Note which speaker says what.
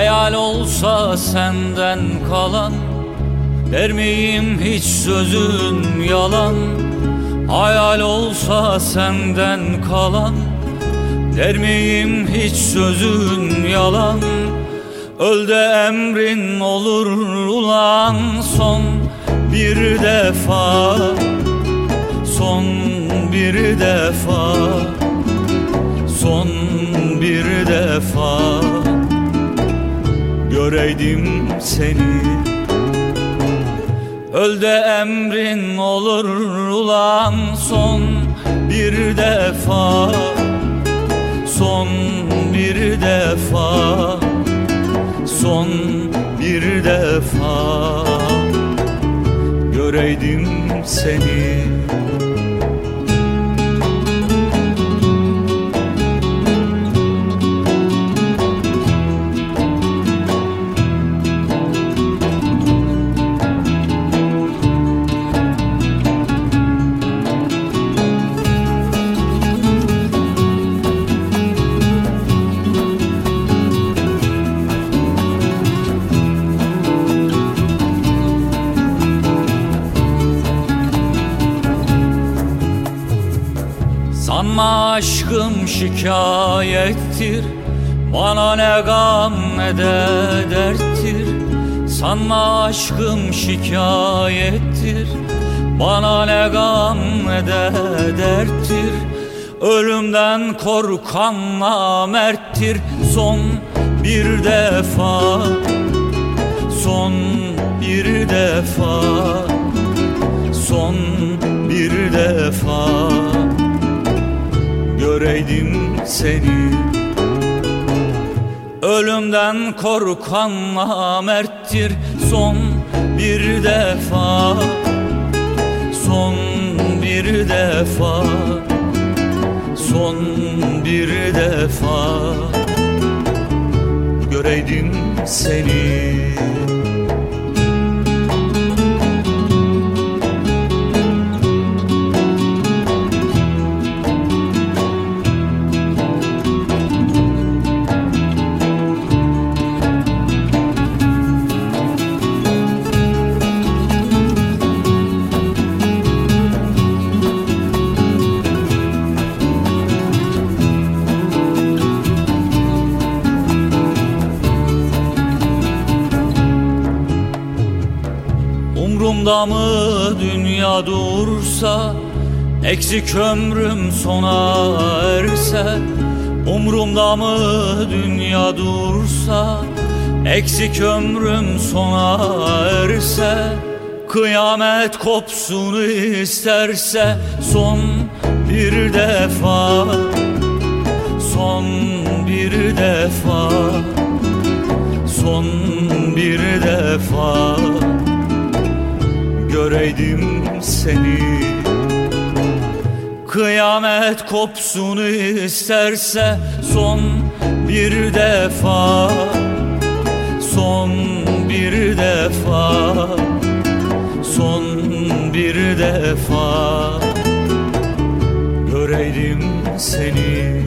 Speaker 1: Hayal olsa senden kalan Der miyim hiç sözün yalan? Hayal olsa senden kalan Der miyim hiç sözün yalan? Öl de emrin olur ulan son bir defa Son bir defa Son bir defa Göreydim seni. Öl de emrin olur ulan son bir defa. Son bir defa. Son bir defa. Göreydim seni Sanma aşkım şikayettir. Bana ne gam ne de derttir. Sanma aşkım şikayettir. Bana ne gam ne de derttir. Ölümden korkan namerttir. Son bir defa Son bir defa Son göreydim seni. Ölümden korkan namerttir son bir defa. Son bir defa. Son bir defa. Göreydim seni Umrumda mı dünya dursa Eksik ömrüm sona erse Umrumda mı dünya dursa Eksik ömrüm sona erse Kıyamet kopsun isterse Son bir defa Son bir defa Son bir defa göreydim seni. Kıyamet kopsun isterse son bir defa Son bir defa Son bir defa. Göreydim seni